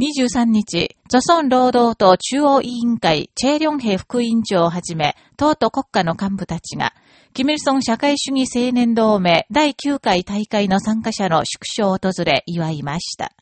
23日、著村労働党中央委員会チェ・リョンヘ副委員長をはじめ、党と国家の幹部たちが、キミルソン社会主義青年同盟第9回大会の参加者の縮小を訪れ祝いました。